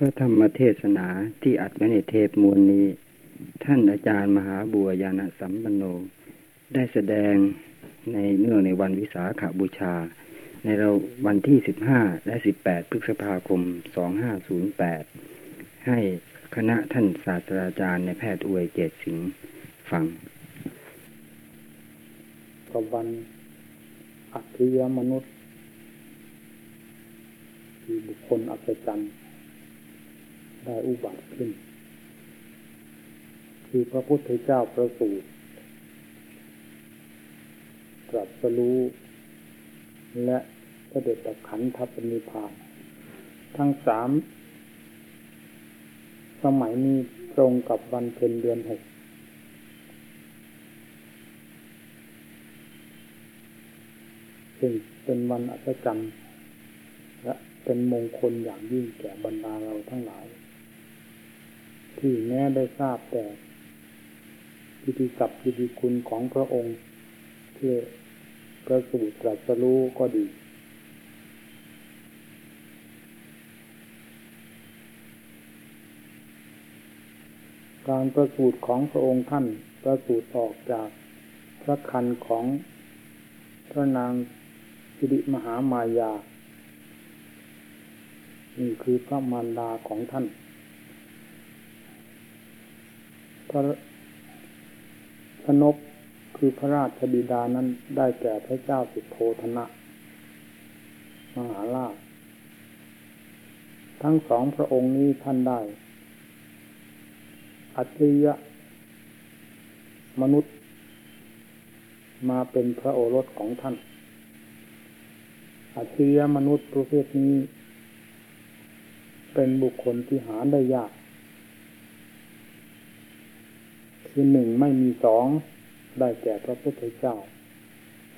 พระธรรมเทศนาที่อัดไว้ในเทปมวลนี้ ท่านอาจารย์มหาบัวยาณสัมปันโน ได้แสดงในเนื่องในวันวิสาขาบูชา ในเราวันที่สิบห้าและสิบแปดพฤษภาคมสองห้าศูนย์แปดให้คณะท่านศาสตราจารย์ในแพทย์อวยเกตสิงห์ฟังกับวันอัจฉริยมนุษย์ที่บุคคลอัศจรรย์ ได้อุบัติขึ้น คือพระพุทธเจ้าประสูติตรัสรู้ และเสด็จตขันธปณิพานทั้งสามสมัยนี้ตรงกับวันเพ็ญเดือนหกซึ่งเป็นวันอัศจรรย์และเป็นมงคลอย่างยิ่งแก่บรรดาเราทั้งหลาย ที่แม้ได้ทราบแต่พิธีกับพิธีคุณของพระองค์ที่ประสูติตรัสรู้ก็ดี การประสูติของพระองค์ท่านประสูติออกจากพระคันของพระนางสิริมหามายา นี่คือพระมารดาของท่าน พระพระนบคือพระราชบิดานั้นได้แก่พระเจ้าสุโธธนะ มหาราช ทั้งสองพระองค์นี้ท่านได้ อัจฉริยะ มนุษย์ มาเป็นพระโอรสของท่าน อัจฉริยะมนุษย์ประเภทนี้ เป็นบุคคลที่หาได้ยาก คือหนึ่งไม่มีสองได้แก่พระพุทธเจ้า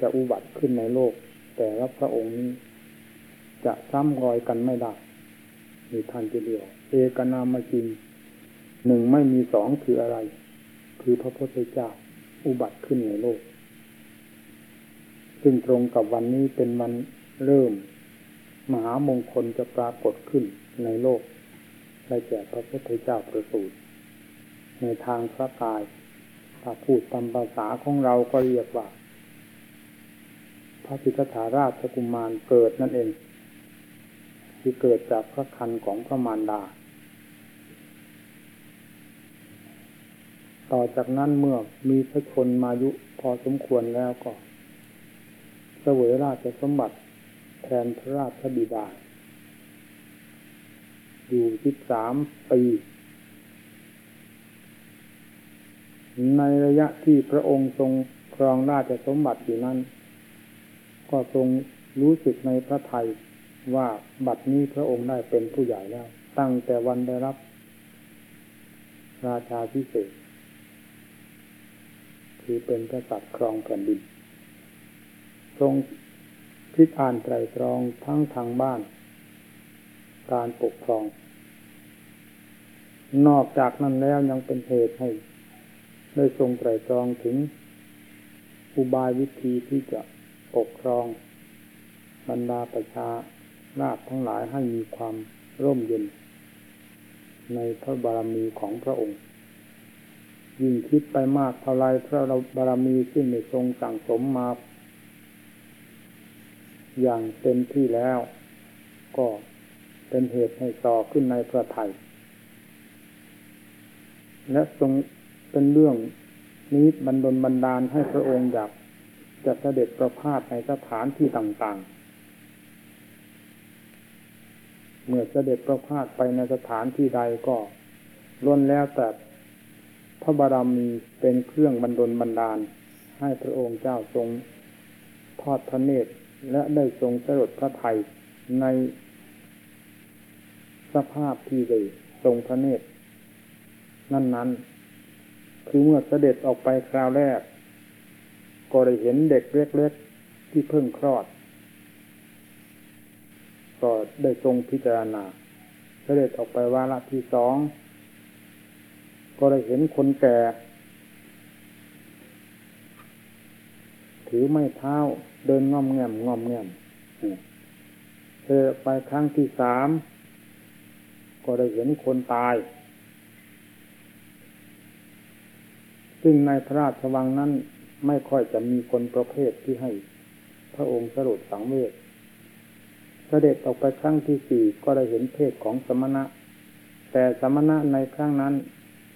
จะอุบัติขึ้นในโลก แต่ละพระองค์นี้จะซ้ำรอยกันไม่ได้มีท่านจะเดียว เอกนามจินหนึ่งไม่มีสองคืออะไร คือพระพุทธเจ้าอุบัติขึ้นในโลก ซึ่งตรงกับวันนี้เป็นวันเริ่ม มหามงคลจะปรากฏขึ้นในโลกได้แก่พระพุทธเจ้าประสูติ ในทางพระกาย ถ้าพูดตามภาษาของเราก็เรียกว่า พระสิทธาราชกุมารเกิดนั่นเอง ที่เกิดจากพระคันของพระมารดา ต่อจากนั้นเมื่อมีพระชนมายุพอสมควรแล้วก็เสวยราชสมบัติแทนพระราชบิดา อยู่สิบสามปี ในระยะที่พระองค์ทรงครองราชสมบัติอยู่นั้น ก็ทรงรู้สึกในพระไทยว่าบัดนี้พระองค์ได้เป็นผู้ใหญ่แล้ว ตั้งแต่วันได้รับ ราชาพิเศษ คือเป็นกษัตริย์ครองแผ่นดิน ทรงคิดอ่านไตรตรองทั้งทางบ้าน การปกครอง นอกจากนั้นแล้วยังเป็นเหตุให้ ได้ทรงไตรตรองถึงอุบายวิธีที่จะปกครองบรรดาประชาราชทั้งหลายให้มีความร่มเย็น ในพระบารมีของพระองค์ ยิ่งคิดไปมากเท่าไรพระบารมีซึ่งในทรงสั่งสมมา อย่างเต็มที่แล้ว ก็เป็นเหตุให้ต่อขึ้นในพระไทยและทรง เป็นเรื่องนี้บรรดลบันดาลให้พระองค์อยากจะเสด็จประพาสในสถานที่ต่างๆ เมื่อเสด็จประพาสไปในสถานที่ใดก็ล้วนแล้วแต่พระบารมีเป็นเครื่องบรรดลบันดาล ให้พระองค์เจ้าทรงทอดพระเนตรและได้ทรงสรดพระไทยในสภาพที่ได้ทรงพระเนตร นั่นๆ คือเมื่อเสด็จออกไปคราวแรก ก็ได้เห็นเด็กเล็กๆที่เพิ่งคลอด ก็ได้ทรงพิจารณา เสด็จออกไปวาระที่สอง ก็ได้เห็นคนแก่ ถือไม้เท้าเดินงอมแงมงอมแงมเธอไปครั้งที่สาม ก็ได้เห็นคนตาย ซึ่งในพระราชวังนั้นไม่ค่อยจะมีคนประเภทที่ให้ พระองค์สรุปสังเวชเสด็จออกไปครั้งที่สี่ก็ได้เห็นเพศของสมณะ แต่สมณะในครั้งนั้น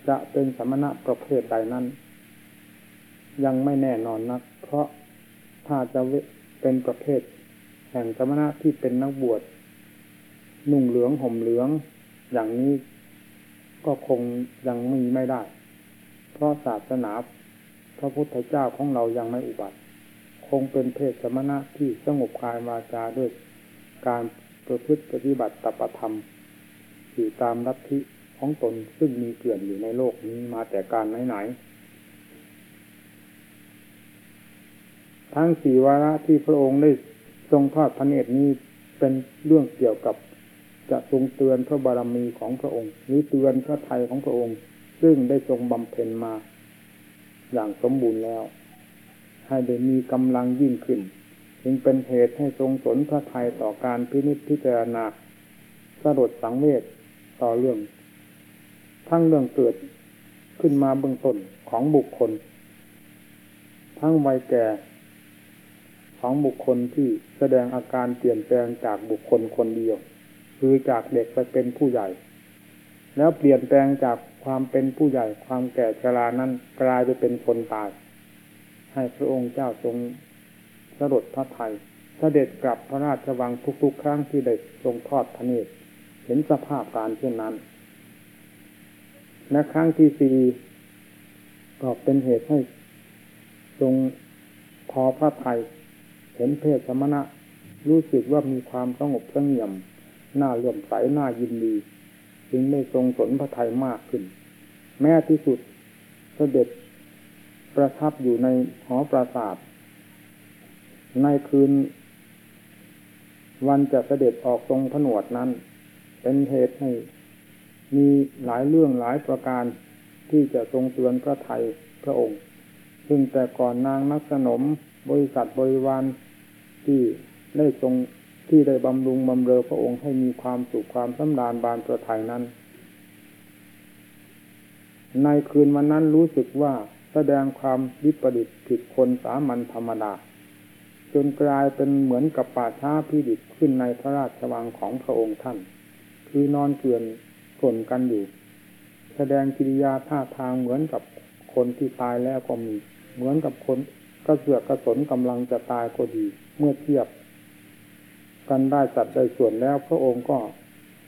จะเป็นสมณะประเภทใดนั้น ยังไม่แน่นอนนัก เพราะถ้าจะเป็นประเภท แห่งสมณะที่เป็นนักบวชนุ่งเหลืองห่มเหลือง อย่างนี้ก็คงยังมีไม่ได้ เพราะศาสนาพระพุทธเจ้าของเรายังไม่อุบัติ คงเป็นเพศสมณะที่สงบกายวาจาด้วยการประพฤติปฏิบัติตปธรรมอยู่ตามลัทธิของตนซึ่งมีเกลื่อนอยู่ในโลกนี้มาแต่การไหนๆทั้งสี่วาระที่พระองค์ได้ทรงทอดพระเนตรนี้เป็นเรื่องเกี่ยวกับจะทรงเตือนพระบารมีของพระองค์ หรือเตือนพระไทยของพระองค์ ซึ่งได้ทรงบำเพ็ญมา อย่างสมบูรณ์แล้ว ให้ได้มีกำลังยิ่งขึ้น จึงเป็นเหตุให้ทรงสนพระไทยต่อการพินิจพิจารณาสลดสังเวชต่อเรื่อง ทั้งเรื่องเกิดขึ้นมาเบื้องต้นของบุคคล ทั้งวัยแก่ของบุคคลที่แสดงอาการเปลี่ยนแปลงจากบุคคลคนเดียว คือจากเด็กไปเป็นผู้ใหญ่ แล้วเปลี่ยนแปลงจาก ความเป็นผู้ใหญ่ความแก่ชรานั้นกลายไปเป็นคนตาย ให้พระองค์เจ้าทรงสลดพระไทยเสด็จกลับพระราชวังทุกๆ ครั้งที่ได้ทรงทอดพระเนตรเห็นสภาพการเช่นนั้นและครั้งที่สี่ก็เป็นเหตุให้ทรงพอพระไทยเห็นเพศสมณะ รู้สึกว่ามีความสงบสงเงียมน้าเลื่อมใสน้ายินดี จึงได้ทรงสนพระไทยมากขึ้น แม้ที่สุดเสด็จประทับอยู่ในหอปราสาทในคืน วันจะเสด็จออกทรงผนวดนั้น เป็นเหตุให้มีหลายเรื่องหลายประการที่จะทรงเตือนพระไทยพระองค์ ซึ่งแต่ก่อนนางนักสนมบริษัทบริวารที่ได้ทรง ที่ได้บำรุงบำเรอพระองค์ให้มีความสุขความสำราญบานประทัยนั้น ในคืนวันนั้นรู้สึกว่าแสดงความวิปริตผิดคนสามัญธรรมดา จนกลายเป็นเหมือนกับป่าช้าพิดิบขึ้นในพระราชวังของพระองค์ท่าน คือนอนเกลื่อนกลนกันอยู่ แสดงกิริยาท่าทางเหมือนกับคนที่ตายแล้วก็มี เหมือนกับคนกระเสือกกระสนกำลังจะตายก็ดี เมื่อเทียบ กันได้จัดได้ส่วนแล้วพระองค์ก็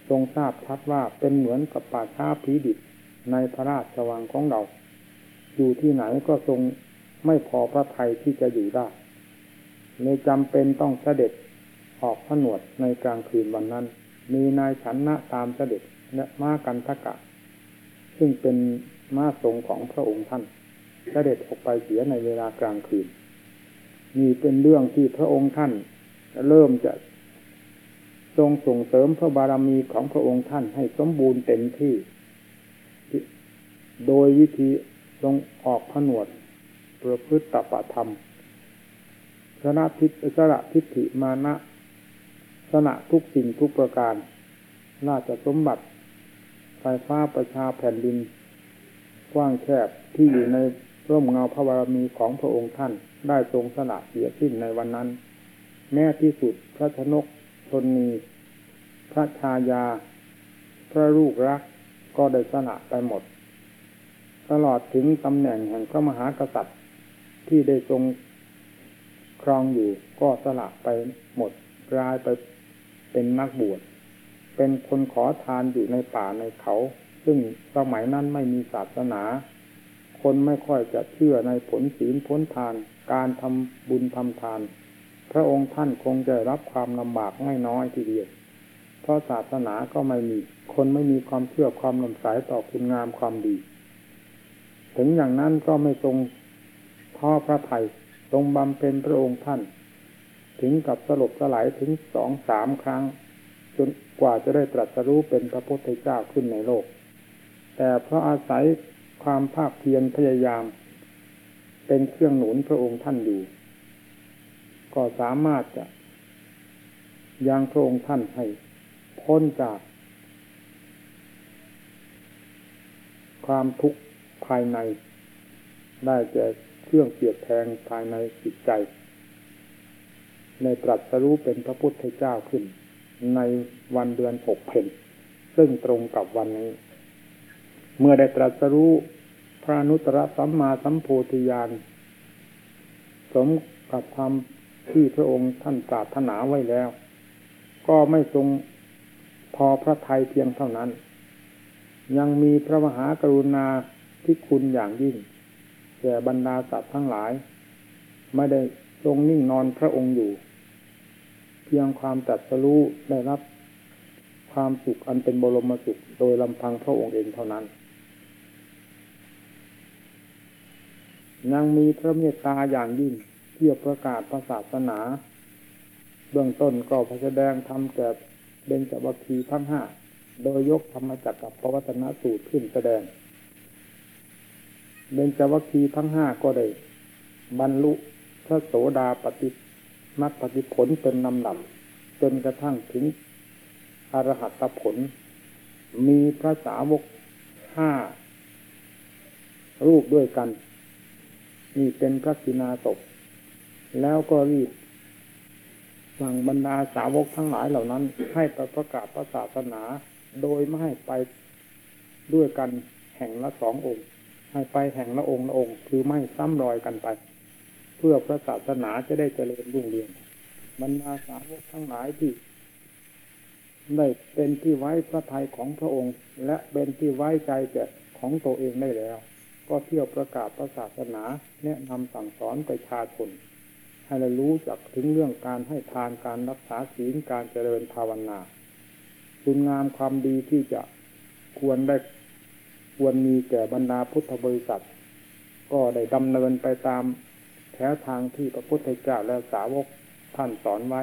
ทรงทราบทัดว่าเป็นเหมือนกับป่าช้าพิดิบในพระราชวังของเรา อยู่ที่ไหนก็ทรงไม่พอพระทัยที่จะอยู่ได้เลยจำเป็นต้องเสด็จออกผนวดในกลางคืนวันนั้น มีนายฉันนะตามเสด็จและม้ากันทกะ ซึ่งเป็นม้าทรงของพระองค์ท่าน เสด็จออกไปเสียในเวลากลางคืนมีเป็นเรื่องที่พระองค์ท่าน เริ่มจะ ทรงส่งเสริมพระบารมีของพระองค์ท่านให้สมบูรณ์เต็มที่ โดยวิธีทรงออกผนวดประพฤติตปธรรมสนะทิสระทิฏฐิมานะสนะทุกสิ่งทุกประการ น่าจะสมบัติ ไฟฟ้าประชาแผ่นดิน กว้างแคบที่อยู่ในร่มเงาพระบารมีของพระองค์ท่านได้ทรงสละเสียสิ้นในวันนั้น แม้ที่สุดพระชนก ชนนีพระชายา พระลูกรักก็ได้สละไปหมด ตลอดถึงตำแหน่งแห่งพระมหากษัตริย์ที่ได้ทรงครองอยู่ก็สละไปหมดกลายไปเป็นนักบวช เป็นคนขอทานอยู่ในป่าในเขา ซึ่งสมัยนั้นไม่มีศาสนา คนไม่ค่อยจะเชื่อในผลศีลผลทาน การทำบุญทำทาน ระองค์ท่านคงจะรับความลำบากไม่น้อยทีเดียว เพราะศาสนาก็ไม่มี คนไม่มีความเชื่อความลำสายต่อคุณงามความดี ถึงอย่างนั้นก็ไม่ทรงท้อพระไทยทรงบำเพ็ญพระองค์ท่าน ถึงกับสลบสลายถึงสองสามครั้ง จนกว่าจะได้ตรัสรู้เป็นพระพุทธเจ้าขึ้นในโลก แต่เพราะอาศัยความภาคเพียรพยายาม เป็นเครื่องหนุนพระองค์ท่านอยู่ ก็สามารถจะยังพระองค์ท่านให้พ้นจากความทุกข์ภายใน ได้แก่เครื่องเสียดแทงภายในจิตใจ ในตรัสรู้เป็นพระพุทธเจ้าขึ้น ในวันเดือนหกเพนซึ่งตรงกับวันนี้ เมื่อได้ตรัสรู้พระนุตตรสัมมาสัมโพธิญาณสมกับความ ที่พระองค์ท่านปรารถนาไว้แล้ว ก็ไม่ทรงพอพระทัยเพียงเท่านั้น ยังมีพระมหากรุณาที่คุณอย่างยิ่งแก่บรรดาสัตว์ทั้งหลาย ไม่ได้ทรงนิ่งนอนพระองค์อยู่ เพียงความตัดสรู้ได้รับ ความสุขอันเป็นบรมสุขโดยลำพังพระองค์เองเท่านั้นยังมีพระเมตตาอย่างยิ่ง เที่ยวประกาศศาสนา เบื้องต้นก็พระแสดงทำแก่เบญจวัคคีทั้งห้าโดยยกธรรมจักรกับพระวัฒนสูตรขึ้นแสดงเบญจวัคคีทั้งห้าก็ได้ บรรลุพระโสดาปฏิมัตปฏิผลเป็นลำดับจนกระทั่งถึงอรหัตผล มีพระสาวกห้ารูปด้วยกัน นี่เป็นพระสินาศพ แล้วก็รีบสั่งบรรดาสาวกทั้งหลายเหล่านั้น ให้ประกาศพระศาสนา โดยไม่ให้ไปด้วยกันแห่งละสององค์ ให้ไปแห่งละองค์ละองค์ คือไม่ซ้ำรอยกันไป เพื่อพระศาสนาจะได้เจริญรุ่งเรืองบรรดาสาวกทั้งหลายที่ได้เป็นที่ไว้พระทัยของพระองค์ และเป็นที่ไว้ใจแก่ของตัวเองได้แล้ว ก็เที่ยวประกาศพระศาสนาแนะนำสั่งสอนประชาชน ให้เรารู้จักถึงเรื่องการให้ทานการรักษาศีลการเจริญภาวนาคุณงามความดีที่จะควรได้ควรมีแก่บรรดาพุทธบริษัท ก็ได้ดำเนินไปตามแถวทางที่พระพุทธเจ้าและสาวกท่านสอนไว้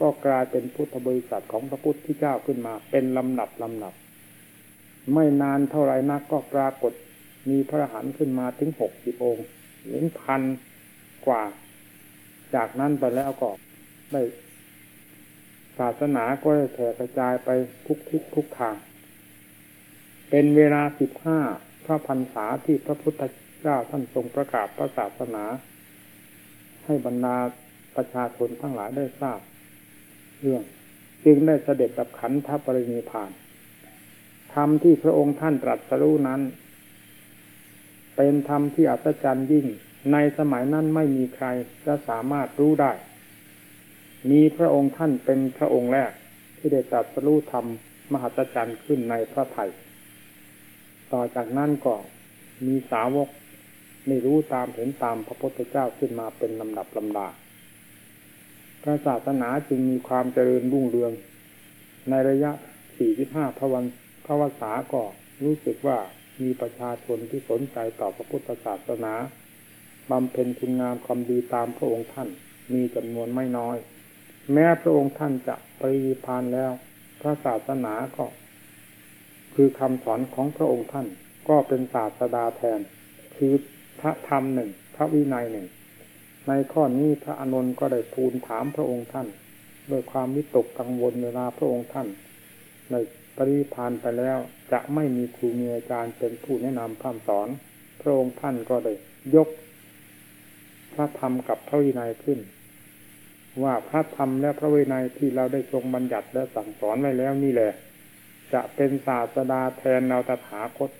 ก็กลายเป็นพุทธบริษัทของพระพุทธเจ้าขึ้นมา เป็นลำหนับลำหนับ ไม่นานเท่าไรนักก็ปรากฏมีพระหันขึ้นมาถึงหกสิบองค์หรือพันกว่า จากนั้นไปแล้วก็ได้ศาสนาก็ได้แผ่กระจายไปทุกทิศทุกทาง เป็นเวลาสิบห้าพระพรรษาที่พระพุทธเจ้าท่านทรงประกาศพระศาสนา ให้บรรดาประชาชนทั้งหลายได้ทราบ เรื่องจึงได้เสด็จดับขันธปรินิพานธรรมที่พระองค์ท่านตรัสรู้นั้น เป็นธรรมที่อัศจรรย์ยิ่ง ในสมัยนั้นไม่มีใครจะสามารถรู้ได้ มีพระองค์ท่านเป็นพระองค์แรก ที่ได้ตรัสรู้ธรรมมหัศจรรย์ขึ้นในพระไถ่ต่อจากนั้นก็มีสาวกไม่รู้ตามเห็นตามพระพุทธเจ้าขึ้นมาเป็นลำดับลำดาพระศาสนาจึงมีความเจริญรุ่งเรือง ในระยะสี่สิบห้าพระวันพระวสาก็รู้สึกว่ามีประชาชนที่สนใจต่อพระพุทธศาสนา บำเพ็ญคุณงามความดีตามพระองค์ท่านมีจำนวนไม่น้อย แม้พระองค์ท่านจะปริพานแล้ว พระศาสนาก็ คือคำสอนของพระองค์ท่านก็เป็นศาสดาแทน คือพระธรรมหนึ่ง พระวินัยหนึ่ง ในข้อนี้พระอนุนก็ได้ทูลถามพระองค์ท่านด้วยความวิตกกังวลเวลาพระองค์ท่านในปริพานไปแล้วจะไม่มีครูมีอาจารย์เป็นผู้แนะนำคำสอน พระองค์ท่านก็ได้ยก พระธรรมกับพระวินัยขึ้น ว่าพระธรรมและพระวินัยที่เราได้ทรงบัญญัติและสั่งสอนไว้แล้วนี่แหละ จะเป็นศาสดาแทนเราตถาคต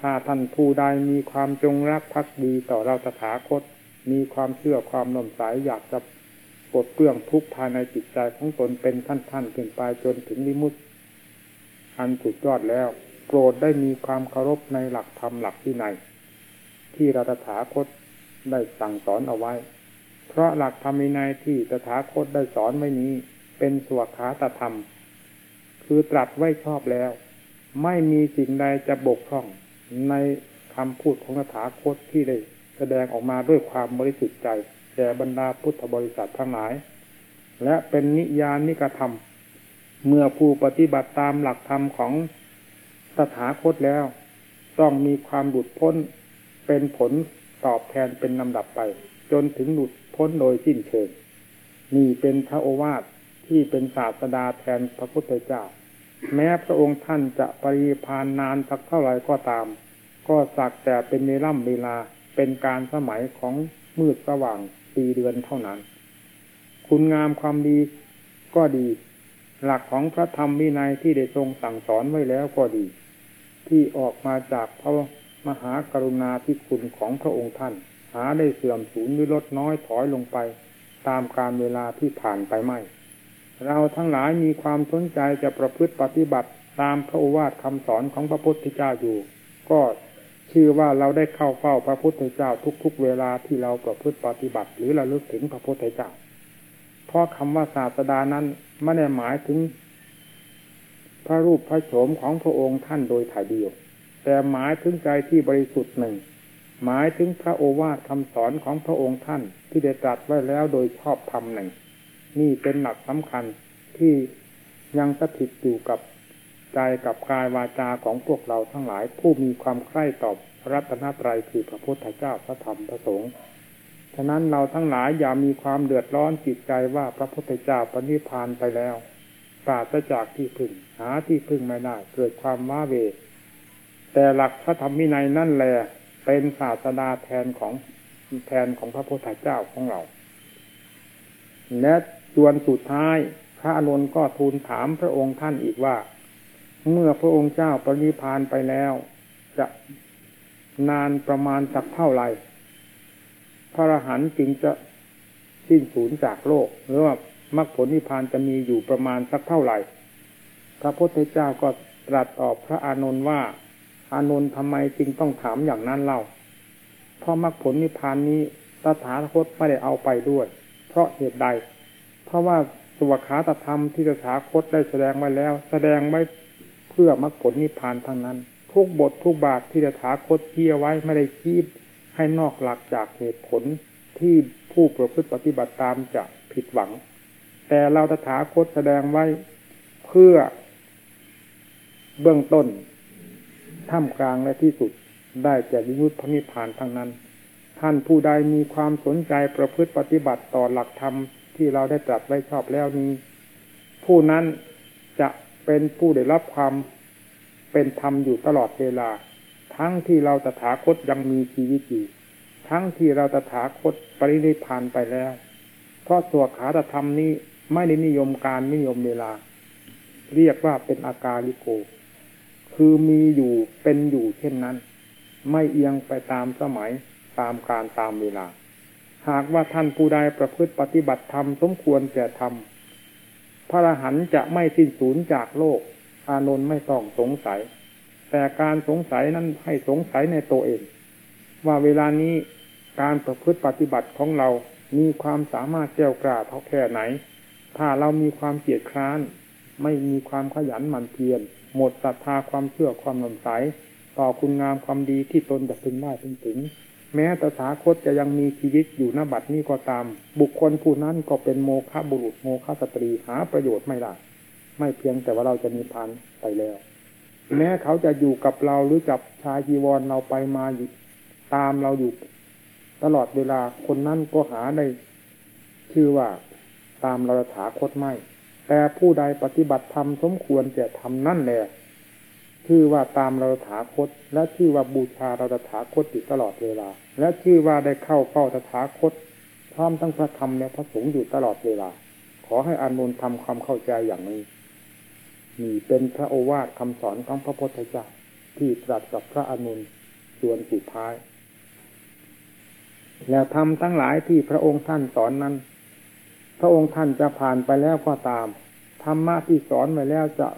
ถ้าท่านผู้ใดมีความจงรักภักดีต่อเราตถาคต มีความเชื่อความน่มใสอยากจะปลดเปลื้องทุกภายในจิตใจของตนเป็นท่านท่านขึ้นไปจนถึงลิมุตอันสุดยอดแล้วโปรดได้มีความเคารพในหลักธรรมหลักที่ในที่เราตถาคต ได้สั่งสอนเอาไว้ เพราะหลักธรรมินัยที่ตถาคตได้สอนไว้นี้ เป็นสวขาตธรรม คือตรัสไว้ชอบแล้ว ไม่มีสิ่งใดจะบกพร่องในคำพูดของตถาคตที่ได้แสดงออกมาด้วยความบริสุทธิ์ใจแก่บรรดาพุทธบริษัททั้งหลาย และเป็นนิยานิกธรรม เมื่อผู้ปฏิบัติตามหลักธรรมของตถาคตแล้ว ต้องมีความหลุดพ้นเป็นผล ตอบแทนเป็นลำดับไป จนถึงหลุดพ้นโดยสิ้นเชิงนี่เป็นพระโอวาทที่เป็นศาสดาแทนพระพุทธเจ้า แม้พระองค์ท่านจะปริพานนานสักเท่าไหร่ก็ตาม ก็สักแต่เป็นเวล่ำเวลาเป็นการสมัยของมืดสว่างปีเดือนเท่านั้น คุณงามความดีก็ดี หลักของพระธรรมวินัยที่ได้ทรงสั่งสอนไว้แล้วก็ดี ที่ออกมาจากพระ มหากรุณาธิคุณของพระองค์ท่าน หาได้เสื่อมสูญหรือลดน้อยถอยลงไป ตามการเวลาที่ผ่านไปไม่ เราทั้งหลายมีความสนใจจะประพฤติปฏิบัติตามพระโอวาทคำสอนของพระพุทธเจ้าอยู่ ก็ชื่อว่าเราได้เข้าเฝ้าพระพุทธเจ้าทุกๆ เวลาที่เราประพฤติปฏิบัติ หรือระลึกถึงพระพุทธเจ้า เพราะคำว่าศาสดานั้นไม่ได้หมายถึง พระรูปพระโฉมของพระองค์ท่านโดยถ่ายเดียว แต่หมายถึงใจที่บริสุทธิ์หนึ่ง หมายถึงพระโอวาทคำสอนของพระองค์ท่านที่ได้ตรัสไว้แล้วโดยชอบธรรมหนึ่ง นี่เป็นหลักสำคัญที่ยังสถิตอยู่กับใจกับกายวาจาของพวกเราทั้งหลายผู้มีความใคร่ต่อรัตนตรัยคือพระพุทธเจ้าพระธรรมพระสงฆ์ฉะนั้นเราทั้งหลายอย่ามีความเดือดร้อนจิตใจว่าพระพุทธเจ้าปณิพานไปแล้วปราศจากที่พึ่งหาที่พึ่งไม่ได้เกิดความว้าเว แต่หลักพระธรรมวินัยนั่นแหละเป็นศาสดาแทนของแทนของพระพุทธเจ้าของเรา และส่วนสุดท้ายพระอนุนก็ทูลถามพระองค์ท่านอีกว่า เมื่อพระองค์เจ้าปริพานไปแล้ว จะนานประมาณสักเท่าไหร่ พระอรหันต์จึงจะสิ้นสูญจากโลก หรือว่ามรรคผลนิพพานจะมีอยู่ประมาณสักเท่าไหร่ พระพุทธเจ้าก็ตรัสตอบพระอานนท์ว่า อานนท์ทำไมจึงต้องถามอย่างนั้นเล่า เพราะมรรคผลนิพพานนี้ตถาคตไม่ได้เอาไปด้วย เพราะเหตุใด เพราะว่าสวขาตธรรมที่ตถาคตได้แสดงไว้แล้ว แสดงไว้เพื่อมรรคผลนิพพานทั้งนั้น ทุกบททุกบาทที่ตถาคตเที่ยไว้ไม่ได้คีบให้นอกหลักจากเหตุผลที่ผู้ประพฤติปฏิบัติตามจะผิดหวัง แต่เราตถาคตแสดงไว้เพื่อเบื้องต้น ท่ามกลางและที่สุดได้แก่วิมุตตินิพพานทั้งนั้น ท่านผู้ใดมีความสนใจประพฤติปฏิบัติต่อหลักธรรมที่เราได้ตรัสไว้ชอบแล้วนี้ ผู้นั้นจะเป็นผู้ได้รับความเป็นธรรมอยู่ตลอดเวลา ทั้งที่เราตถาคตยังมีชีวิตอยู่ทั้งที่เราตถาคตปรินิพานไปแล้ว เพราะตัวขาตธรรมนี้ไม่ได้นิยมการนิยมเวลา เรียกว่าเป็นอาการลิโก คือมีอยู่เป็นอยู่เช่นนั้น ไม่เอียงไปตามสมัยตามการตามเวลา หากว่าท่านผู้ใดประพฤติปฏิบัติธรรมสมควรแก่ธรรมพระอรหันต์จะไม่สิ้นสูญจากโลก อานนท์ไม่ต้องสงสัย แต่การสงสัยนั้นให้สงสัยในตัวเอง ว่าเวลานี้การประพฤติปฏิบัติของเรามีความสามารถเจ้ากล้าเท่าแค่ไหน ถ้าเรามีความเกียดคร้าน ไม่มีความขยันหมั่นเพียรหมดศรัทธาความเชื่อความหลำใสต่อคุณงามความดีที่ตนจะพึงได้พึงถึง แม้ตถาคตจะยังมีชีวิตอยู่ณบัดนี้ก็ตาม บุคคลผู้นั้นก็เป็นโมฆะบุรุษโมฆะสตรีหาประโยชน์ไม่ได้ไม่เพียงแต่ว่าเราจะมีพันไปแล้ว แม้เขาจะอยู่กับเราหรือจับชายจีวรเราไปมาอยู่ตามเราอยู่ ตลอดเวลาคนนั้นก็หาได้ ชื่อว่าตามเราถาคตไม่ แต่ผู้ใดปฏิบัติธรรมสมควรจะทำนั่นแหละชื่อว่าตามเราถาคต และชื่อว่าบูชาเราตถาคตอยู่ตลอดเวลา และชื่อว่าได้เข้าเฝ้าตถาคตพร้อมทั้งพระธรรมและพระสงฆ์อยู่ตลอดเวลา ขอให้อานนท์ทำความเข้าใจอย่างนี้นี่เป็นพระโอวาทคำสอนของพระพุทธเจ้าที่ตรัสกับพระอานนท์ส่วนสุดท้าย แล้วทำทั้งหลายที่พระองค์ท่านสอนนั้น พระองค์ท่านจะผ่านไปแล้วก็ตาม ธรรมะที่สอนไว้แล้วจะ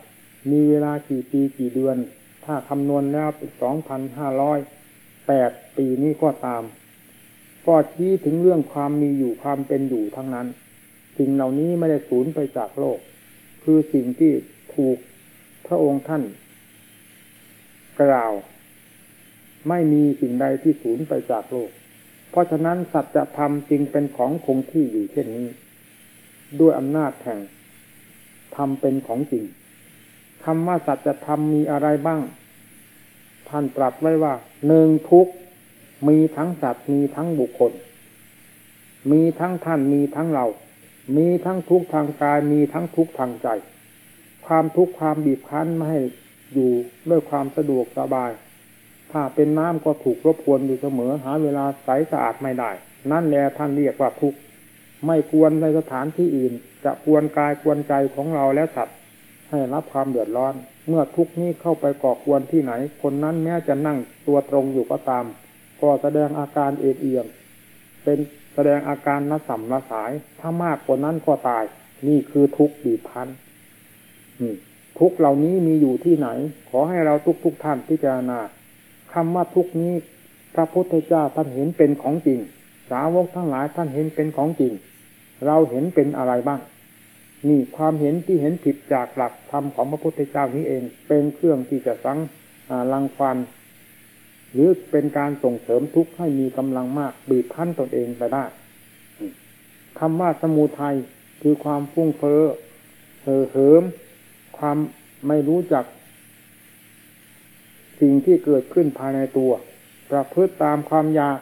มีเวลากี่ปีกี่เดือน ถ้าคำนวณแล้วเป็นสองพันห้าร้อยแปดปีนี้ก็ตาม ก็ชี้ถึงเรื่องความมีอยู่ความเป็นอยู่ทั้งนั้น สิ่งเหล่านี้ไม่ได้สูญไปจากโลก คือสิ่งที่ถูกพระองค์ท่าน กล่าว ไม่มีสิ่งใดที่สูญไปจากโลก เพราะฉะนั้นสัจธรรมจึงเป็นของคงที่อยู่เช่นนี้ ด้วยอำนาจแห่ง ทำเป็นของจริงคำว่าสัจธรรมมีอะไรบ้าง ท่านตรัสไว้ว่าหนึ่งทุกมีทั้งสัตว์มีทั้งบุคคล มีทั้งท่านมีทั้งเรา มีทั้งทุกทางกายมีทั้งทุกทางใจ ความทุกข์ความบีบคั้นไม่ให้อยู่ด้วยความสะดวกสบาย ถ้าเป็นน้ำก็ถูกรบกวนอยู่เสมอหาเวลาใสสะอาดไม่ได้ นั่นแหละท่านเรียกว่าทุกข์ ไม่ควรในสถานที่อื่น จะควรกายควรใจของเราและสัตว์ให้รับความเดือดร้อน เมื่อทุกนี้เข้าไปก่อควรที่ไหน คนนั้นแม้จะนั่งตัวตรงอยู่ก็ตามก็แสดงอาการเอียงเป็นแสดงอาการนัสัมละสาย ถ้ามากกว่านั้นก็ตาย นี่คือทุกข์บีบพันทุกเหล่านี้มีอยู่ที่ไหน ขอให้เราทุกทุกท่านพิจารณาคำว่าทุกนี้ พระพุทธเจ้าท่านเห็นเป็นของจริง สาวกทั้งหลายท่านเห็นเป็นของจริง เราเห็นเป็นอะไรบ้างนี่ความเห็นที่เห็นผิดจากหลักธรรมของพระพุทธเจ้านี้เอง เป็นเครื่องที่จะสังลังฟันหรือเป็นการส่งเสริมทุกข์ให้มีกำลังมากบีบพันตนเองไปได้คำว่าสมูทัยคือความฟุ้งเฟ้อเห่อเหิม ความไม่รู้จัก สิ่งที่เกิดขึ้นภายในตัว ประพฤติตามความอยาก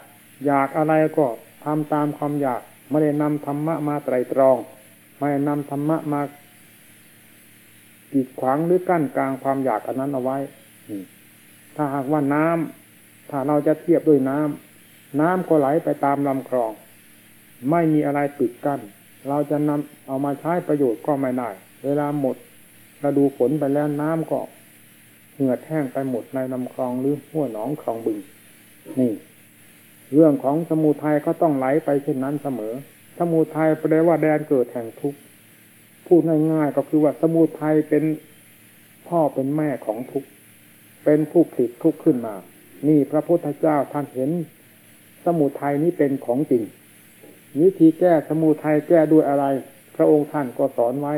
อยากอะไรก็ทำตามความอยาก ไม่ได้นำธรรมะมาไตรตรอง ไม่ได้นำธรรมะมากีดขวางหรือกั้นกลางความอยากอันนั้นเอาไว้ถ้าหากว่าน้ำถ้าเราจะเทียบด้วยน้ำน้ำก็ไหลไปตามลำคลอง ไม่มีอะไรปิดกัน้นเราจะนำเอามาใช้ประโยชน์ก็ไม่ได้ เวลาหมดฤดูฝนไปแล้วน้ำก็เหือดแห้งไปหมดในลำคลองหรือห้วหนองคลองบึงนี่ เรื่องของสมุทัยก็ต้องไหลไปเช่นนั้นเสมอ สมุทัยแปลว่าแดนเกิดแห่งทุกข์พูดง่ายๆก็คือว่าสมุทัยเป็นพ่อเป็นแม่ของทุกข์เป็นผู้ผลิตทุกข์ขึ้นมา นี่พระพุทธเจ้าท่านเห็น สมุทัยนี้เป็นของจริงวิธีแก้สมุทัยแก้ด้วยอะไร พระองค์ท่านก็สอนไว้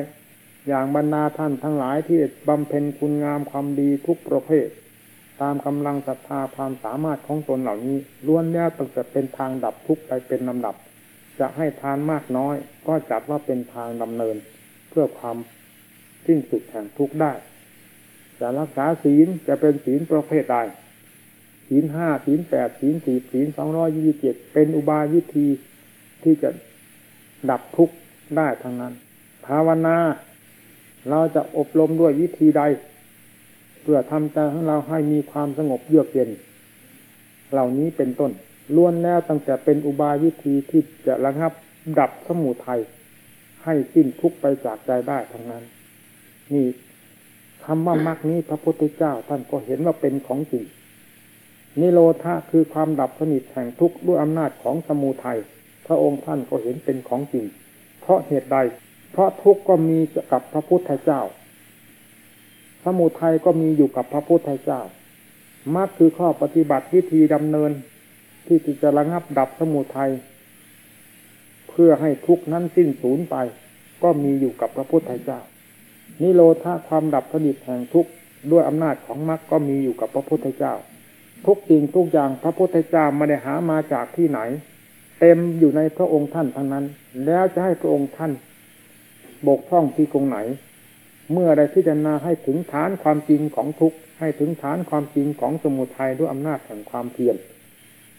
อย่างบรรดาท่านทั้งหลายที่บำเพ็ญคุณงามความดีทุกประเภท ตามกำลังศรัทธาความสามารถของตนเหล่านี้ล้วนแล้วตั้งแต่เป็นทางดับทุกข์ไปเป็นลำดับ จะให้ทานมากน้อย ก็จัดว่าเป็นทางดำเนิน เพื่อความสิ้นสุดแห่งทุกข์ได้จะรักษาศีลจะเป็นศีลประเภทใดศีลห้าศีลแปดศีลสี่ศีลสองร้อยี่สิบเจ็ดเป็นอุบายวิธีที่จะดับทุกข์ได้ทั้งนั้น ภาวนา เราจะอบรมด้วยวิธีใด เพื่อทำใจของเราให้มีความสงบเยือกเย็น เหล่านี้เป็นต้นล้วนแล้วตั้งแต่เป็นอุบายวิธีที่จะระงับดับสมุทัยให้สิ้นทุกไปจากใจได้ทั้งนั้น นี่คำว่ามรรคนี้พระพุทธเจ้าท่านก็เห็นว่าเป็นของจริงนิโรธาคือความดับสนิทแห่งทุกข์ด้วยอำนาจของสมุทัยพระองค์ท่านก็เห็นเป็นของจริงเพราะเหตุใด เพราะทุกข์ก็มีกับพระพุทธเจ้า สมุทัยก็มีอยู่กับพระพุทธเจ้ามรรคคือข้อปฏิบัติวิธีดำเนิน ที่จะระงับดับสมุทัยเพื่อให้ทุกข์นั้นสิ้นสูญไป ก็มีอยู่กับพระพุทธเจ้า นิโรธาความดับสนิทแห่งทุกข์ด้วยอำนาจของมรรคก็มีอยู่กับพระพุทธเจ้า ทุกสิ่งทุกอย่างพระพุทธเจ้าไม่ได้หามาจากที่ไหน เต็มอยู่ในพระองค์ท่านทั้งนั้น แล้วจะให้พระองค์ท่าน บกพร่องที่ตรงไหน เมื่อได้พิจารณาให้ถึงฐานความจริงของทุกข์ให้ถึงฐานความจริงของสมุทัยด้วยอำนาจแห่งความเพียร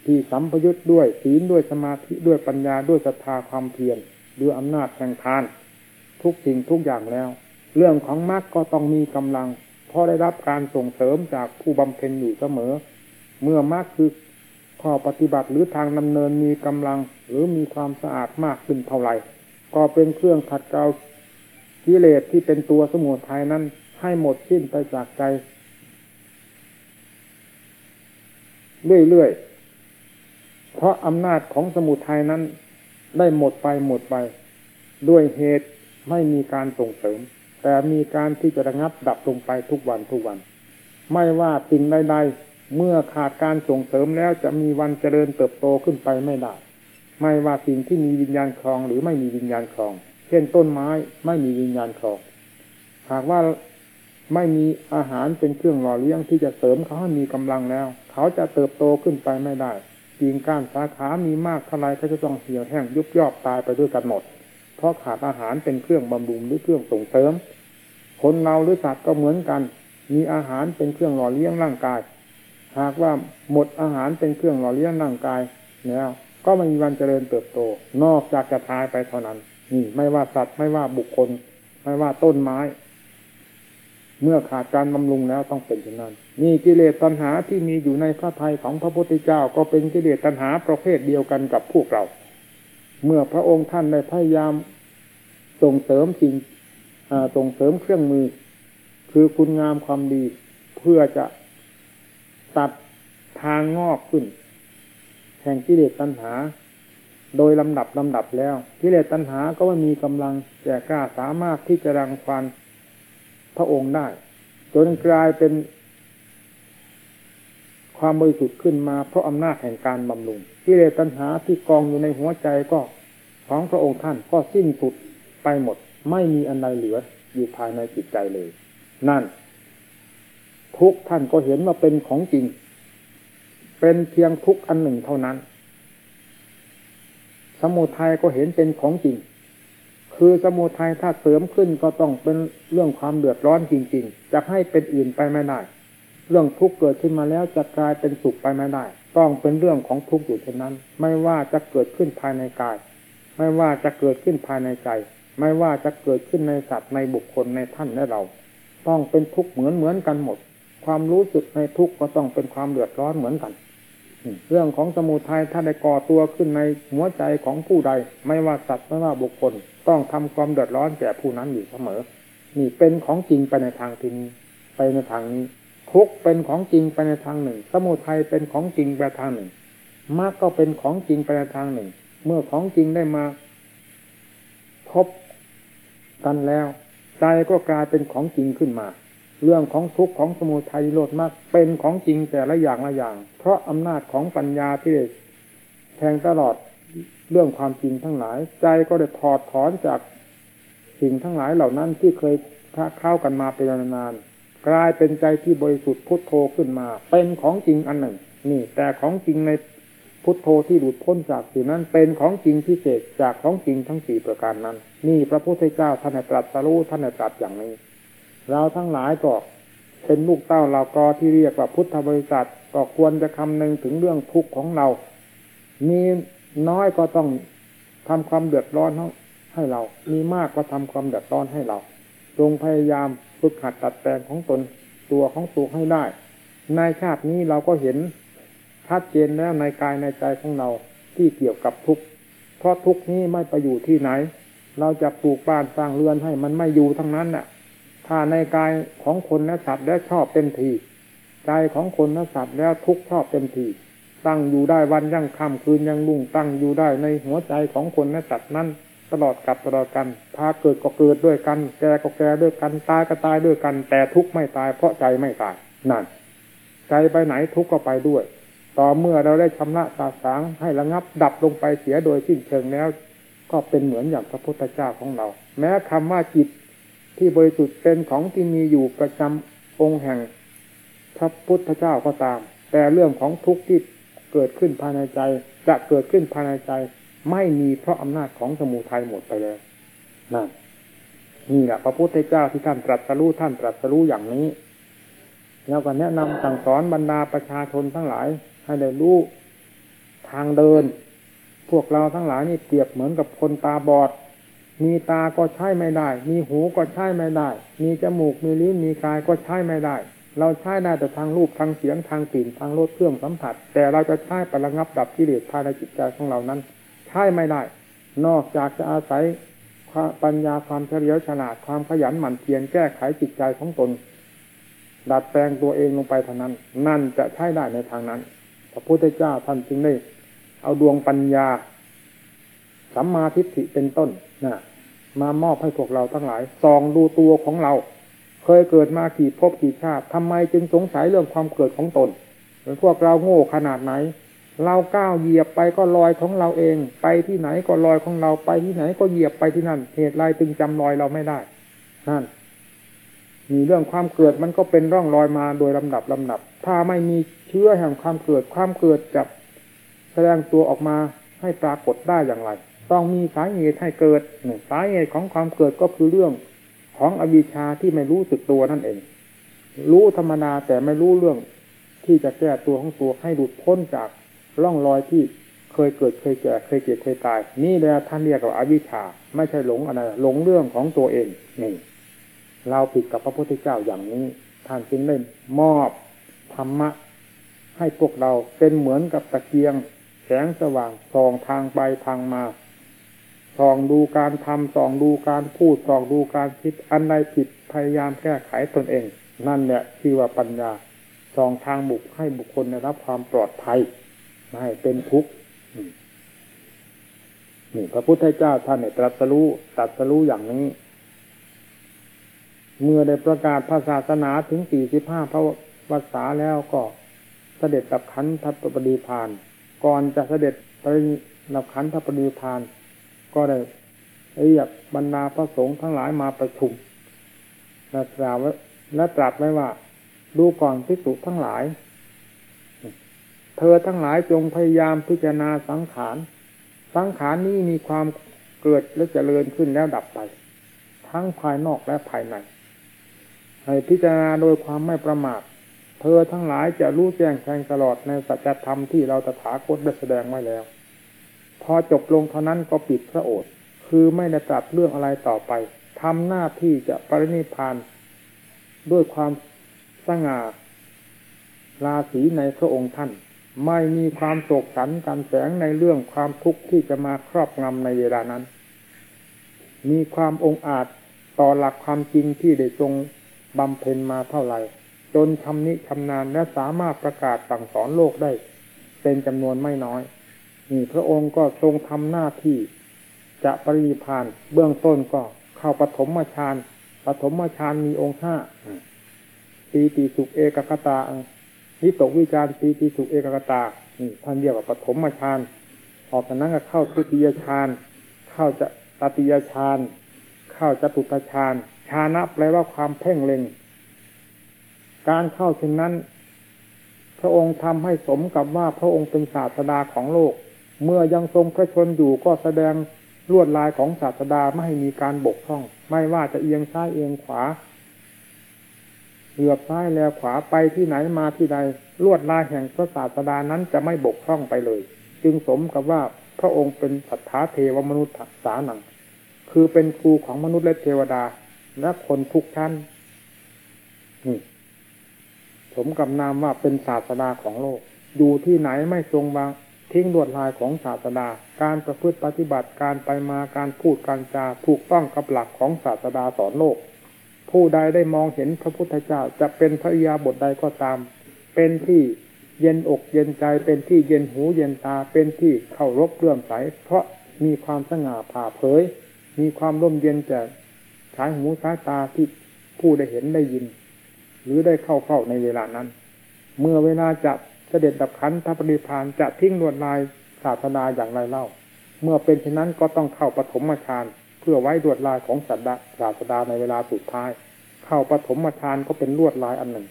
ที่สัมพยุตด้วยศีลด้วยสมาธิด้วยปัญญาด้วยศรัทธาความเพียรด้วยอำนาจแห่งทาน ทุกสิ่งทุกอย่างแล้ว เรื่องของมรรคก็ต้องมีกำลัง เพราะได้รับการส่งเสริมจากผู้บำเพ็ญอยู่เสมอ เมื่อมรรคคือข้อปฏิบัติหรือทางดำเนินมีกำลัง หรือมีความสะอาดมากขึ้นเท่าไหร่ก็เป็นเครื่องขัดเกลา กิเลสที่เป็นตัวสมุทัยนั้น ให้หมดสิ้นไปจากใจ เรื่อยๆ เพราะอำนาจของสมุทัยนั้น ได้หมดไปหมดไป ด้วยเหตุไม่มีการส่งเสริม แต่มีการที่จะระงับดับลงไปทุกวันทุกวัน ไม่ว่าสิ่งใดๆ เมื่อขาดการส่งเสริมแล้วจะมีวันเจริญเติบโตขึ้นไปไม่ได้ ไม่ว่าสิ่งที่มีวิญญาณคลองหรือไม่มีวิญญาณคลอง เช่นต้นไม้ไม่มีวิญญาณครองหากว่าไม่มีอาหารเป็นเครื่องหล่อเลี้ยงที่จะเสริมเขาให้มีกำลังแล้ว เขาจะเติบโตขึ้นไปไม่ได้กิ่งก้านสาขามีมากเท่าไรก็จะต้องเหี่ยวแห้งยุบย่อตายไปด้วยกันหมด เพราะขาดอาหารเป็นเครื่องบำรุงหรือเครื่องส่งเสริม คนเราหรือสัตว์ก็เหมือนกัน มีอาหารเป็นเครื่องหล่อเลี้ยงร่างกาย หากว่าหมดอาหารเป็นเครื่องหล่อเลี้ยงร่างกายแล้วก็ไม่มีวันเจริญเติบโต นอกจากจะตายไปเท่านั้น นี่ไม่ว่าสัตว์ไม่ว่าบุคคล ไม่ว่าต้นไม้ เมื่อขาดการบำรุงแล้วต้องเป็นเช่นนั้นนี่กิเลสตัณหาที่มีอยู่ในพระทัยของพระพุทธเจ้าก็เป็นกิเลสตัณหาประเภทเดียวกันกับพวกเรา เมื่อพระองค์ท่านได้พยายามส่งเสริมสิ่งส่งเสริมเครื่องมือ คือคุณงามความดีเพื่อจะตัดทางงอกขึ้น แห่งกิเลสตัณหา โดยลำดับลำดับแล้วกิเลสตัณหาก็ไม่มีกำลังแก่กล้าสามารถที่จะรังควานพระองค์ได้ จนกลายเป็น ความบริสุทธิ์ขึ้นมาเพราะอำนาจแห่งการบำรุงกิเลสตัณหาที่กองอยู่ในหัวใจก็ของพระองค์ท่านก็สิ้นสุดไปหมด ไม่มีอันใดเหลืออยู่ภายในจิตใจเลย นั่น ทุกท่านก็เห็นว่าเป็นของจริง เป็นเพียงทุกอันหนึ่งเท่านั้น สมุทัยก็เห็นเป็นของจริง คือสมุทัยถ้าเสริมขึ้นก็ต้องเป็นเรื่องความเดือดร้อนจริง ๆ จะให้เป็นอื่นไปไม่ได้เรื่องทุกข์เกิดขึ้นมาแล้วจะกลายเป็นสุขไปไม่ได้ ต้องเป็นเรื่องของทุกข์อยู่เท่านั้น ไม่ว่าจะเกิดขึ้นภายในกาย ไม่ว่าจะเกิดขึ้นภายในใจ ไม่ว่าจะเกิดขึ้นในสัตว์ในบุคคลในท่านและเรา ต้องเป็นทุกข์เหมือนเหมือนกันหมด ความรู้สึกในทุกข์ก็ต้องเป็นความเดือดร้อนเหมือนกัน เรื่องของสมุทัยถ้าได้ก่อตัวขึ้นในหัวใจของผู้ใด ไม่ว่าสัตว์ไม่ว่าบุคคล ต้องทำความเดือดร้อนแก่ผู้นั้นอยู่เสมอ นี่เป็นของจริงไปในทางที่นี้ไปในทางนี้ทุกเป็นของจริงไปในทางหนึ่ง สมุทัยเป็นของจริงไปทางหนึ่งมรรคก็เป็นของจริงไปในทางหนึ่ง เมื่อของจริงได้มาพบกันแล้วใจก็กลายเป็นของจริงขึ้นมา เรื่องของทุกข์ของสมุทัยโลดมากเป็นของจริงแต่ละอย่างละอย่าง เพราะอำนาจของปัญญาที่แทงตลอดเรื่องความจริงทั้งหลาย ใจก็ได้ถอดถอนจากสิ่งทั้งหลายเหล่านั้นที่เคยค้าเข้ากันมาเป็นนานกลายเป็นใจที่บริสุทธิ์พุทโธขึ้นมา เป็นของจริงอันหนึ่ง นี่ แต่ของจริงในพุทโธที่หลุดพ้นจากสิ่งนั้น เป็นของจริงพิเศษจากของจริงทั้งสี่ประการนั้น นี่พระพุทธเจ้าท่านตรัสรู้ท่านตรัสอย่างนี้ เราทั้งหลายก็เป็นลูกเต้าเราก็ที่เรียกว่าพุทธบริษัทก็ควรจะคำนึงถึงเรื่องทุกข์ของเรา มีน้อยก็ต้องทำความเดือดร้อนให้เรา มีมากก็ทำความเดือดร้อนให้เรา จงพยายามฝึกหัดตัดแปลงของตนตัวของตัวให้ได้ ในชาตินี้เราก็เห็นชัดเจนแล้วในกายในใจของเราที่เกี่ยวกับทุกข์ เพราะทุกข์นี้ไม่ไปอยู่ที่ไหน เราจะปลูกบ้านสร้างเรือนให้มันไม่อยู่ทั้งนั้นน่ะ ถ้าในกายของคนและสัตว์แล้วชอบเต็มทีใจของคนและสัตว์แล้วทุกชอบเต็มทีตั้งอยู่ได้วันยั่งค่ำคืนยังลุ่งตั้งอยู่ได้ในหัวใจของคนและสัตว์นั้นตลอดกับตลอดกันพาเกิดก็เกิดด้วยกัน แก่ก็แก่ด้วยกันตายก็ตายด้วยกัน แต่ทุกไม่ตายเพราะใจไม่ตายนั่น ใจไปไหนทุกก็ไปด้วย ต่อเมื่อเราได้ชำระสาสางให้ระงับดับลงไปเสียโดยสิ้นเชิงแล้ว ก็เป็นเหมือนอย่างพระพุทธเจ้าของเรา แม้คำว่าจิต ที่บริสุทธิ์เป็นของที่มีอยู่ประจำองค์แห่งพระพุทธเจ้าก็ตาม แต่เรื่องของทุกข์ที่เกิดขึ้นภายในใจ จะเกิดขึ้นภายในใจ ไม่มีเพราะอำนาจของสมุทัยหมดไปเลยนั่นนี่แหละพระพุทธเจ้าที่ท่านตรัสรู้ท่านตรัสรู้อย่างนี้ แล้วก็แนะนำสั่งสอนบรรดาประชาชนทั้งหลาย ให้ได้รู้ทางเดิน พวกเราทั้งหลายนี่เปรียบเหมือนกับคนตาบอด มีตาก็ใช้ไม่ได้ มีหูก็ใช้ไม่ได้ มีจมูกมีลิ้นมีกายก็ใช้ไม่ได้ เราใช้ได้แต่ทางรูปทางเสียงทางกลิ่นทางรสเครื่องสัมผัส แต่เราจะใช้ไประงับดับกิเลสภายในจิตใจของเรานั้น ใช้ไม่ได้ นอกจากจะอาศัยปัญญาความเฉลียวฉลาดความขยันหมั่นเพียรแก้ไขจิตใจของตน ดัดแปลงตัวเองลงไปเท่านั้น นั่นจะใช้ได้ในทางนั้น พระพุทธเจ้าท่านจึงได้เอาดวงปัญญา สัมมาทิฏฐิเป็นต้นนะมามอบให้พวกเราทั้งหลายส่องดูตัวของเรา เคยเกิดมากี่ภพกี่ชาติทำไมจึงสงสัยเรื่องความเกิดของตนเหมือนพวกเราโง่ขนาดไหน เราก้าวเหยียบไปก็ลอยของเราเอง ไปที่ไหนก็ลอยของเราไปที่ไหนก็เหยียบไปที่นั่นเหตุไรจึงจำรอยเราไม่ได้นั่นมีเรื่องความเกิดมันก็เป็นร่องรอยมาโดยลำดับลำดับ ถ้าไม่มีเชื้อแห่งความเกิดความเกิดจะแสดงตัวออกมาให้ปรากฏได้อย่างไร ต้องมีสาเหตุให้เกิดสาเหตุของความเกิดก็คือเรื่องของอวิชชาที่ไม่รู้สึกตัวนั่นเอง รู้ธรรมดาแต่ไม่รู้เรื่องที่จะแก้ตัวของตัวให้หลุดพ้นจากร่องรอยที่เคยเกิดเคยแก่เคยเจ็บเคยตาย นี่แหละท่านเรียกว่าอวิชชา ไม่ใช่หลงอะไรหลงเรื่องของตัวเองนี่เราผิดกับพระพุทธเจ้าอย่างนี้ ท่านจึงได้มอบธรรมะ ให้พวกเราเป็นเหมือนกับตะเกียง แสงสว่างส่องทางไปทางมา ส่องดูการทำส่องดูการพูดส่องดูการคิดอันใดผิดพยายามแก้ไขตนเอง นั่นแหละคือว่าปัญญาส่องทางบุกให้บุคคลได้รับความปลอดภัยไม่ให้เป็นทุกข์นี่พระพุทธเจ้าท่านเนี่ยตรัสรู้ตรัสรู้อย่างนี้ เมื่อได้ประกาศพระศาสนาถึงสี่สิบห้าพระวษาแล้วก็เสด็จกับขันธปฏิพาน ก่อนจะเสด็จไปนับขันธปฏิพาน ก็ได้เรียกบรรดาพระสงฆ์ทั้งหลายมาประชุมและตรัสและตรัสไว้ว่า ดูก่อนพิสุทั้งหลาย เธอทั้งหลายจงพยายามพิจารณาสังขาร สังขารนี้มีความเกิดและเจริญขึ้นแล้วดับไป ทั้งภายนอกและภายใน ให้พิจารณาโดยความไม่ประมาท เธอทั้งหลายจะรู้แจ้งแทงตลอดในสัจธรรมที่เราตถาคตได้แสดงไว้แล้ว พอจบลงเท่านั้นก็ปิดพระโอษฐ์คือไม่ได้ตรัสเรื่องอะไรต่อไปทำหน้าที่จะปรินิพานด้วยความสง่าราศีในพระองค์ท่าน ไม่มีความโศกสันการแสงในเรื่องความทุกข์ที่จะมาครอบงำในเวลานั้น มีความองอาจต่อหลักความจริงที่ได้ทรงบำเพ็ญมาเท่าไหร่ จนชำนิชำนาญและสามารถประกาศสั่งสอนโลกได้ เป็นจำนวนไม่น้อย นี่พระองค์ก็ทรงทำหน้าที่ จะปริพานเบื้องต้นก็เข้าปฐมฌานปฐมฌานมีองค์ห้าปีติสุขเอกคตาวิตกวิจารปีติสุขเอกกตานี่ท่านเรียกว่าปฐมฌานออกจากนั้นก็เข้าทุติยฌานเข้าจะตติยฌานเข้าจตุตฌานฌานะแปลว่าความเพ่งเล็ง การเข้าเช่นนั้น พระองค์ทำให้สมกับว่าพระองค์เป็นศาสดาของโลก เมื่อยังทรงพระชนอยู่ก็แสดงลวดลายของศาสดาไม่ให้มีการบกพร่อง ไม่ว่าจะเอียงซ้ายเอียงขวาเหลือบซ้ายแลขวาไปที่ไหนมาที่ใดลวดลายแห่งพระศาสดานั้นจะไม่บกพร่องไปเลย จึงสมกับว่าพระองค์เป็นสัทธาเทวมนุษย์สาหนัง คือเป็นครูของมนุษย์และเทวดาและคนทุกชั้นนี่สมกับนามว่าเป็นศาสดาของโลก อยู่ที่ไหนไม่ทรงวาง ทิ้งลวดลายของศาสดา การประพฤติปฏิบัติการไปมาการพูดการจาถูกต้องกับหลักของศาสดาสอนโลก ผู้ใดได้มองเห็นพระพุทธเจ้าจะเป็นพระยาบทใดก็ตาม เป็นที่เย็นอกเย็นใจเป็นที่เย็นหูเย็นตาเป็นที่เข้ารบเรื่อมใส เพราะมีความสง่าผ่าเผย มีความร่มเย็นจากสายหูสายตาที่ผู้ได้เห็นได้ยิน หรือได้เข้าเข้าในเวลานั้น เมื่อเวลาจะ เสด็จดับขันธปริพานจะทิ้งลวดลายศาสนาอย่างไรเล่า เมื่อเป็นเช่นนั้นก็ต้องเข้าปฐมฌานเพื่อไว้ลวดลายของสัตดาศาสดาในเวลาสุดท้าย เข้าปฐมฌานก็เป็นลวดลายอันหนึ่ง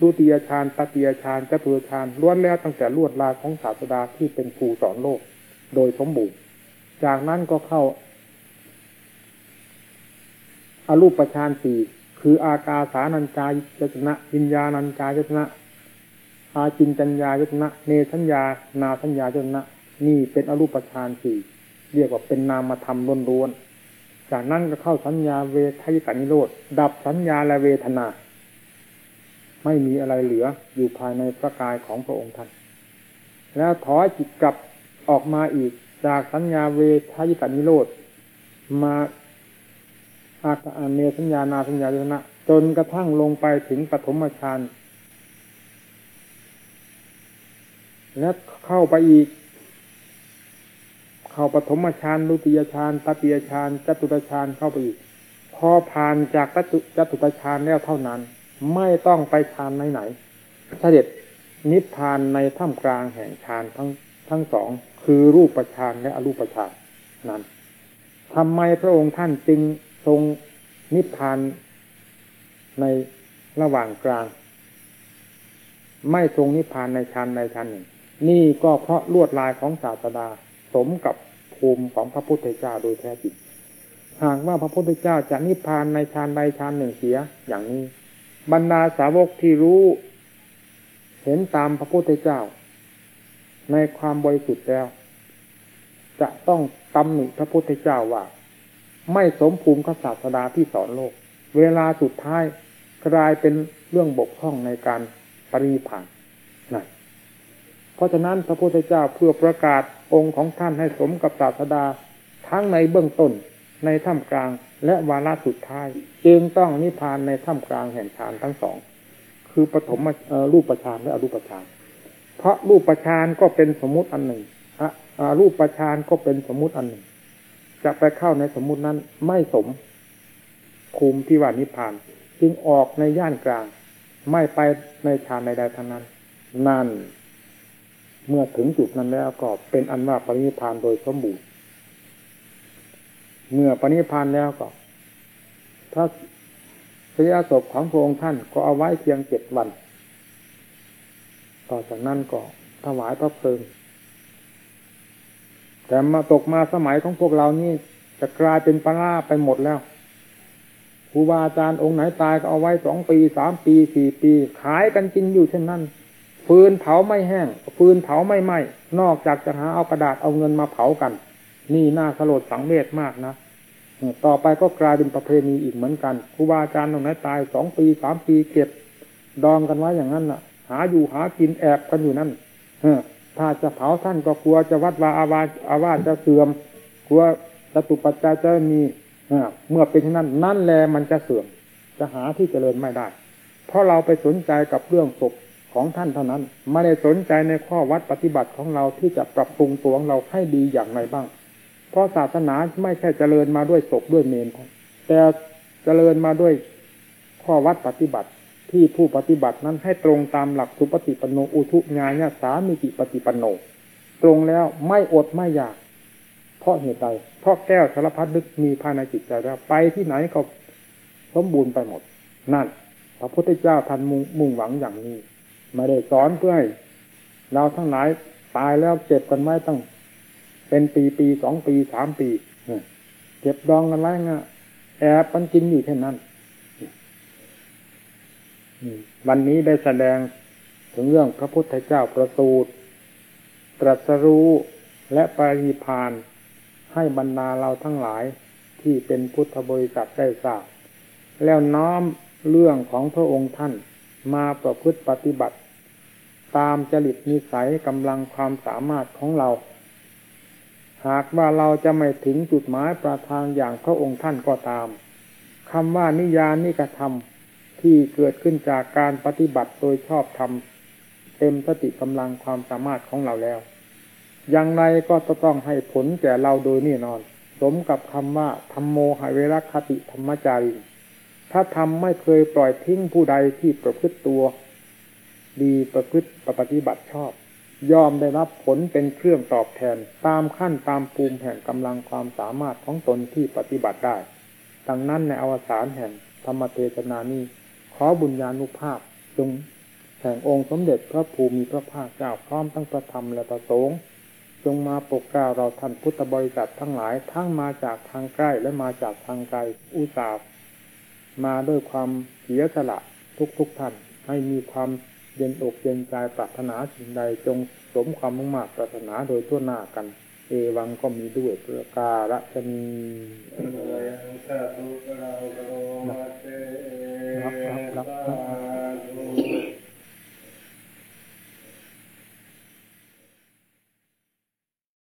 ดูตียฌานตติยฌานจตุฌานล้วนแล้วตั้งแต่ลวดลายของศาสดาที่เป็นครูสอนโลก โดยสมบูรณ์จากนั้นก็เข้าอารูปฌานสี่คืออากาสานัญจายตนะวิญญาณัญจายตนะ อาจินจัญญายตนะ เนสัญญา นาสัญญายตนะ นี่เป็นอรูปฌานสี่เรียกว่าเป็นนามธรรมล้วนๆจากนั้นก็เข้าสัญญาเวทายกานิโรธดับสัญญาและเวทนา ไม่มีอะไรเหลืออยู่ภายในพระกายของพระองค์ท่านแล้วถอยจิตกลับออกมาอีกจากสัญญาเวทายกานิโรธมาอาคาเนสัญญานาสัญญาเวนะจนกระทั่งลงไปถึงปฐมฌาน และเข้าไปอีก เข้าปฐมฌานลุติยฌานตติยฌานจตุตฌานเข้าไปอีก พอผ่านจากจตุตฌานแล้วเท่านั้น ไม่ต้องไปฌานไหนๆเสด็จนิพพานในถ้ำกลางแห่งฌานทั้งทั้งสองคือรูปฌานและอรูปฌานนั้นทำไมพระองค์ท่านจึงทรงนิพพานในระหว่างกลาง ไม่ทรงนิพพานในฌานในฌานหนึ่ง นี่ก็เพราะลวดลายของศาสดาสมกับภูมิของพระพุทธเจ้าโดยแท้จริงหากว่าพระพุทธเจ้าจะนิพพานในฌานใดฌานหนึ่งเสียอย่างนี้ บรรดาสาวกที่รู้ เห็นตามพระพุทธเจ้า ในความบริสุทธิ์แล้ว จะต้องตำหนิพระพุทธเจ้าว่า ไม่สมภูมิกับศาสดาที่สอนโลก เวลาสุดท้ายกลายเป็นเรื่องบกพร่องในการปรินิพานนั่น เพราะฉะนั้นพระพุทธเจ้าเพื่อประกาศองค์ของท่านให้สมกับศาสดา ทั้งในเบื้องต้นในท่ามกลางและวาระสุดท้าย จึงต้องนิพพานในท่ามกลางแห่งฌานทั้งสอง คือปฐมรูปฌานและอรูปฌานเพราะรูปฌานก็เป็นสมมุติอันหนึ่งรูปฌานก็เป็นสมมุติอันหนึ่ง จะไปเข้าในสมมุตินั้นไม่สมภูมิที่ว่านิพพาน จึงออกในย่านกลาง ไม่ไปในฌานใดๆทั้งนั้น นั่น เมื่อถึงจุดนั้นแล้วก็เป็นอันว่าปรินิพานโดยสมบูรณ์เมื่อปรินิพพานแล้วก็ถ้าพระยาศพของพระองค์ท่านก็เอาไว้เพียงเจ็ดวัน ต่อจากนั้นก็ถวายพระเพลิง แต่มาตกมาสมัยของพวกเรานี่จะกลายเป็นปลาไปหมดแล้วครูบาอาจารย์องค์ไหนตายก็เอาไว้สองปีสามปีสี่ปี ขายกันกินอยู่เช่นนั้น ฟืนเผาไม่แห้ง ฟืนเผาไม่ไหม้นอกจากจะหาเอากระดาษเอาเงินมาเผากัน นี่น่าสลดสังเวชมากนะต่อไปก็กลายเป็นประเพณีอีกเหมือนกันครูบาอาจารย์ตรงไหนตายสองปีสามปีเก็บ ดองกันไว้อย่างนั้นน่ะ หาอยู่หากินแอบกันอยู่นั่นเอถ้าจะเผาท่านก็กลัวจะวัดวาอาวาอาวาจะเสื่อมกลัวจตุปัจจัยจะมีเมื่อเป็นเช่นนั้นนั่นแหละมันจะเสื่อม จะหาที่เจริญไม่ได้ เพราะเราไปสนใจกับเรื่องศพ ของท่านเท่านั้น ไม่ได้สนใจในข้อวัดปฏิบัติของเราที่จะปรับปรุงตัวของเราให้ดีอย่างไรบ้าง เพราะศาสนาไม่ใช่เจริญมาด้วยศพด้วยเมนแต่เจริญมาด้วยข้อวัดปฏิบัติที่ผู้ปฏิบัตินั้นให้ตรงตามหลักสุปฏิปันโนอุทุญาญาสามิจิปฏิปันโน ตรงแล้วไม่อดไม่อยาก เพราะเหตุใดเพราะแก้วสารพัดนึกมีภายในจิตใจแล้วไปที่ไหนก็สมบูรณ์ไปหมด นั่น พระพุทธเจ้าท่านมุ่งหวังอย่างนี้ ไม่ได้สอนเพื่อให้เราทั้งหลายตายแล้วเจ็บกันไว้ตั้ง เป็นปีปีสองปีสามปีเก็บดองกันไว้งะแอบมันกินอยู่เช่นนั้นวันนี้ได้แสดงถึงเรื่องพระพุทธเจ้าประสูตร ตรัสรู้และปริพานให้บรรดาเราทั้งหลายที่เป็นพุทธบริษัทได้ทราบ แล้วน้อมเรื่องของพระองค์ท่านมาประพฤติปฏิบัติ ตามจริตนิสัยกำลังความสามารถของเรา หากว่าเราจะไม่ถึงจุดหมายปลายทางอย่างพระองค์ท่านก็ตามคำว่านิยานิกระทำที่เกิดขึ้นจากการปฏิบัติโดยชอบธรรมเต็มสติกำลังความสามารถของเราแล้ว อย่างไรก็จะต้องให้ผลแก่เราโดยแน่นอน สมกับคำว่าธรรมโมหเวรคติธรรมจารีถ้าทำไม่เคยปล่อยทิ้งผู้ใดที่ประพฤติตัว ดีประพฤติปฏิบัติชอบ ยอมได้รับผลเป็นเครื่องตอบแทนตามขั้นตามภูมิแห่งกำลังความสามารถของตนที่ปฏิบัติได้ ดังนั้นในอวสานแห่งธรรมเทศนานี้ ขอบุญญาณุภาพจงแห่งองค์สมเด็จพระภูมิพระภาคเจ้าพร้อมทั้งประธรรมและประสงค์จงมาปกกล้าเราท่านพุทธบริษัททั้งหลายทั้งมาจากทางใกล้และมาจากทางไกลอุตสาห์มาด้วยความเสียสละทุกๆทท่านให้มีความ เย็นอกเย็นใจปรารถนาสิ่งใดจงสมความมุ่งมา่ปรารถนาโดยทั่วหน้ากัน เอวังก็มีด้วยเพื่อการะชนีรับรับรับรับ